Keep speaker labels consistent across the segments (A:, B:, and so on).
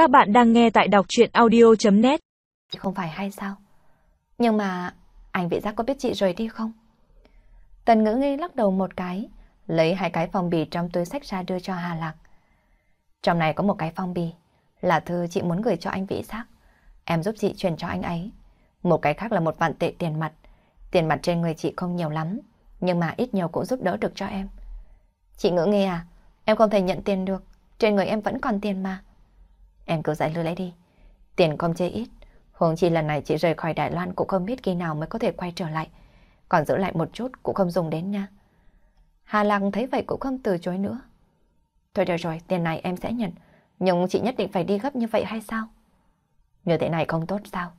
A: Các bạn đang nghe tại đọc chuyện audio.net
B: Không phải hay sao? Nhưng mà anh vị giác có biết chị rời đi không? Tần ngữ nghi lắc đầu một cái, lấy hai cái phong bì trong túi sách ra đưa cho Hà Lạc. Trong này có một cái phong bì, là thư chị muốn gửi cho anh vị giác. Em giúp chị chuyển cho anh ấy. Một cái khác là một vạn tệ tiền mặt. Tiền mặt trên người chị không nhiều lắm, nhưng mà ít nhiều cũng giúp đỡ được cho em. Chị ngữ nghi à, em không thể nhận tiền được, trên người em vẫn còn tiền mà. Em cứ giải lưu lấy đi. Tiền không chê ít. Huống chi lần này chị rời khỏi Đài Loan cũng không biết khi nào mới có thể quay trở lại. Còn giữ lại một chút cũng không dùng đến nha. Hà Lăng thấy vậy cũng không từ chối nữa. Thôi được rồi, tiền này em sẽ nhận. Nhưng chị nhất định phải đi gấp như vậy hay sao? Như thế này không tốt sao?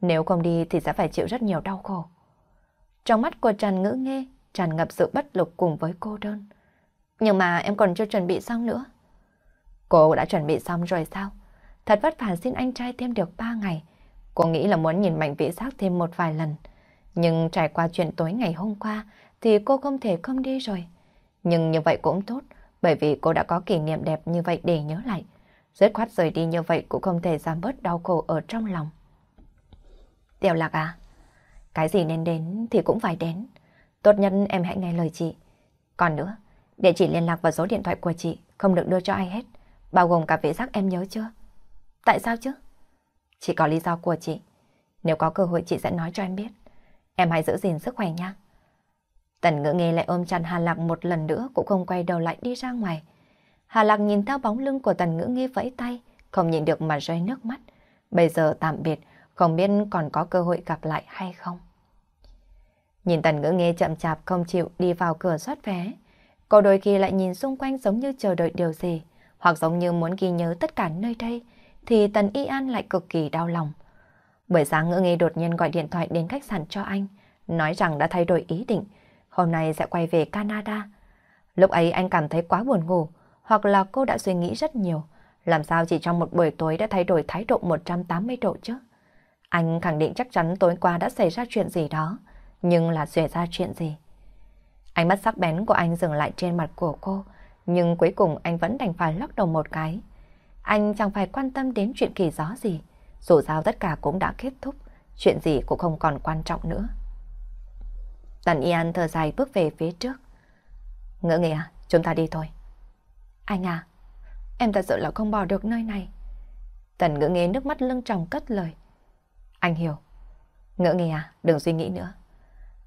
B: Nếu không đi thì sẽ phải chịu rất nhiều đau khổ. Trong mắt của Trần Ngữ nghe, tràn ngập sự bất lực cùng với cô đơn. Nhưng mà em còn chưa chuẩn bị xong nữa. Cô đã chuẩn bị xong rồi sao? Thật vất vả xin anh trai thêm được 3 ngày. Cô nghĩ là muốn nhìn mạnh vĩ giác thêm một vài lần. Nhưng trải qua chuyện tối ngày hôm qua thì cô không thể không đi rồi. Nhưng như vậy cũng tốt, bởi vì cô đã có kỷ niệm đẹp như vậy để nhớ lại. Rất khoát rời đi như vậy cũng không thể giảm bớt đau khổ ở trong lòng. Tiểu lạc à, cái gì nên đến thì cũng phải đến. Tốt nhất em hãy nghe lời chị. Còn nữa, địa chỉ liên lạc và số điện thoại của chị không được đưa cho ai hết. Bao gồm cả vị giác em nhớ chưa? Tại sao chứ? Chỉ có lý do của chị. Nếu có cơ hội chị sẽ nói cho em biết. Em hãy giữ gìn sức khỏe nha. Tần ngữ nghe lại ôm chặt Hà Lạc một lần nữa cũng không quay đầu lại đi ra ngoài. Hà Lạc nhìn theo bóng lưng của tần ngữ nghe vẫy tay, không nhìn được mà rơi nước mắt. Bây giờ tạm biệt, không biết còn có cơ hội gặp lại hay không. Nhìn tần ngữ nghe chậm chạp không chịu đi vào cửa soát vé. Cô đôi khi lại nhìn xung quanh giống như chờ đợi điều gì hoặc giống như muốn ghi nhớ tất cả nơi đây, thì Tần Y An lại cực kỳ đau lòng. Buổi sáng ngữ nghi đột nhiên gọi điện thoại đến khách sạn cho anh, nói rằng đã thay đổi ý định, hôm nay sẽ quay về Canada. Lúc ấy anh cảm thấy quá buồn ngủ, hoặc là cô đã suy nghĩ rất nhiều, làm sao chỉ trong một buổi tối đã thay đổi thái độ 180 độ chứ? Anh khẳng định chắc chắn tối qua đã xảy ra chuyện gì đó, nhưng là xảy ra chuyện gì? Ánh mắt sắc bén của anh dừng lại trên mặt của cô, nhưng cuối cùng anh vẫn đành phải lắc đầu một cái. Anh chẳng phải quan tâm đến chuyện kỳ gió gì, dù sao tất cả cũng đã kết thúc, chuyện gì cũng không còn quan trọng nữa. Tần Yên thở dài bước về phía trước. Ngỡ nghề à, chúng ta đi thôi. Anh à, em thật sự là không bỏ được nơi này. Tần ngỡ nghề nước mắt lưng tròng cất lời. Anh hiểu. Ngỡ nghề à, đừng suy nghĩ nữa.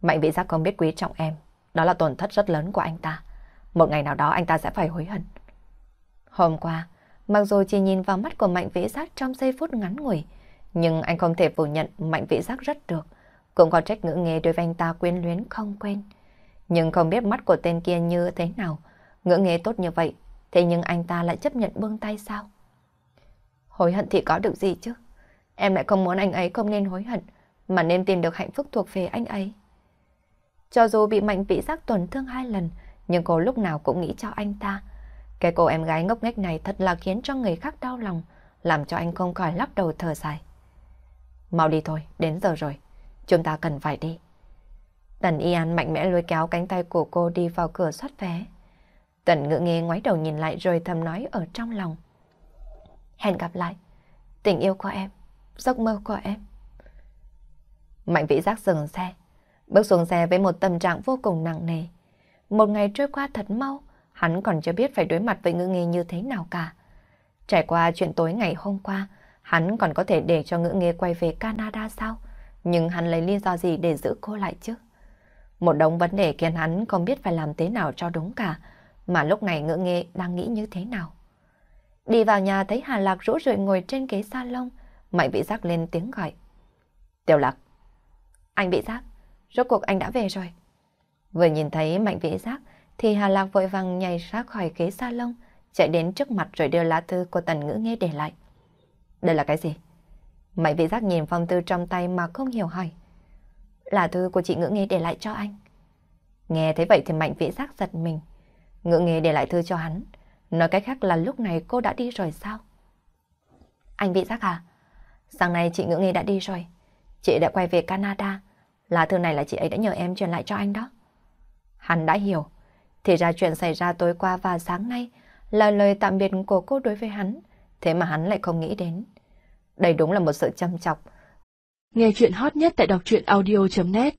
B: Mạnh bị giác không biết quý trọng em, đó là tổn thất rất lớn của anh ta. Một ngày nào đó anh ta sẽ phải hối hận. Hôm qua, mặc dù chỉ nhìn vào mắt của Mạnh Vĩ Giác trong giây phút ngắn ngủi, nhưng anh không thể phủ nhận Mạnh Vĩ Giác rất được. Cũng có trách ngữ nghề đối với anh ta quyến luyến không quên. Nhưng không biết mắt của tên kia như thế nào. Ngữ nghề tốt như vậy, thế nhưng anh ta lại chấp nhận buông tay sao? Hối hận thì có được gì chứ? Em lại không muốn anh ấy không nên hối hận, mà nên tìm được hạnh phúc thuộc về anh ấy. Cho dù bị mạnh vĩ giác tổn thương hai lần, nhưng cô lúc nào cũng nghĩ cho anh ta. Cái cô em gái ngốc nghếch này thật là khiến cho người khác đau lòng, làm cho anh không khỏi lắc đầu thở dài. Mau đi thôi, đến giờ rồi, chúng ta cần phải đi. Tần Y An mạnh mẽ lôi kéo cánh tay của cô đi vào cửa soát vé. Tần ngự nghe ngoái đầu nhìn lại rồi thầm nói ở trong lòng. Hẹn gặp lại, tình yêu của em, giấc mơ của em. Mạnh vĩ giác dừng xe, bước xuống xe với một tâm trạng vô cùng nặng nề. Một ngày trôi qua thật mau, hắn còn chưa biết phải đối mặt với ngữ nghi như thế nào cả. Trải qua chuyện tối ngày hôm qua, hắn còn có thể để cho ngữ nghi quay về Canada sao? Nhưng hắn lấy lý do gì để giữ cô lại chứ? Một đống vấn đề khiến hắn không biết phải làm thế nào cho đúng cả, mà lúc này ngữ nghi đang nghĩ như thế nào. Đi vào nhà thấy Hà Lạc rũ rượi ngồi trên ghế salon, Mạnh bị giác lên tiếng gọi. Tiểu Lạc. Anh bị giác, rốt cuộc anh đã về rồi. Vừa nhìn thấy Mạnh Vĩ Giác thì Hà Lạc vội vàng nhảy ra khỏi ghế salon, chạy đến trước mặt rồi đưa lá thư của Tần Ngữ Nghe để lại. Đây là cái gì? Mạnh Vĩ Giác nhìn phong thư trong tay mà không hiểu hỏi. Là thư của chị Ngữ Nghe để lại cho anh. Nghe thấy vậy thì Mạnh Vĩ Giác giật mình. Ngữ Nghe để lại thư cho hắn. Nói cách khác là lúc này cô đã đi rồi sao? Anh Vĩ Giác à? Sáng nay chị Ngữ Nghe đã đi rồi. Chị đã quay về Canada. Lá thư này là chị ấy đã nhờ em truyền lại cho anh đó. Hắn đã hiểu. Thì ra chuyện xảy ra tối qua và sáng nay là lời tạm biệt của cô đối với hắn. Thế mà hắn lại không nghĩ đến. Đây đúng là một sự châm chọc.
C: Nghe chuyện hot nhất tại đọc truyện audio.net